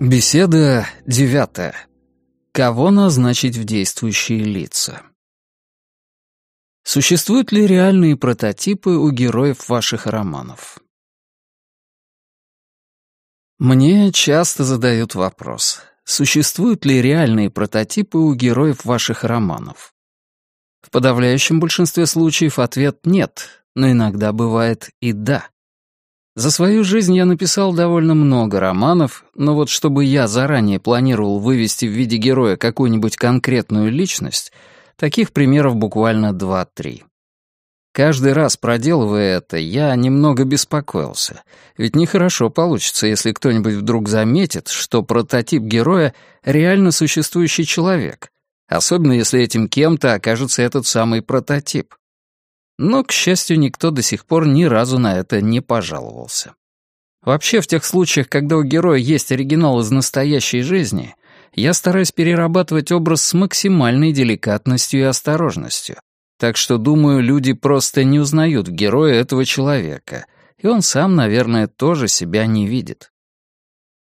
Беседа девятая. Кого назначить в действующие лица? Существуют ли реальные прототипы у героев ваших романов? Мне часто задают вопрос, существуют ли реальные прототипы у героев ваших романов? В подавляющем большинстве случаев ответ «нет», но иногда бывает и «да». За свою жизнь я написал довольно много романов, но вот чтобы я заранее планировал вывести в виде героя какую-нибудь конкретную личность, таких примеров буквально два-три. Каждый раз проделывая это, я немного беспокоился, ведь нехорошо получится, если кто-нибудь вдруг заметит, что прототип героя — реально существующий человек, особенно если этим кем-то окажется этот самый прототип. Но, к счастью, никто до сих пор ни разу на это не пожаловался. Вообще, в тех случаях, когда у героя есть оригинал из настоящей жизни, я стараюсь перерабатывать образ с максимальной деликатностью и осторожностью. Так что, думаю, люди просто не узнают в героя этого человека, и он сам, наверное, тоже себя не видит.